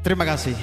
Terima kasih.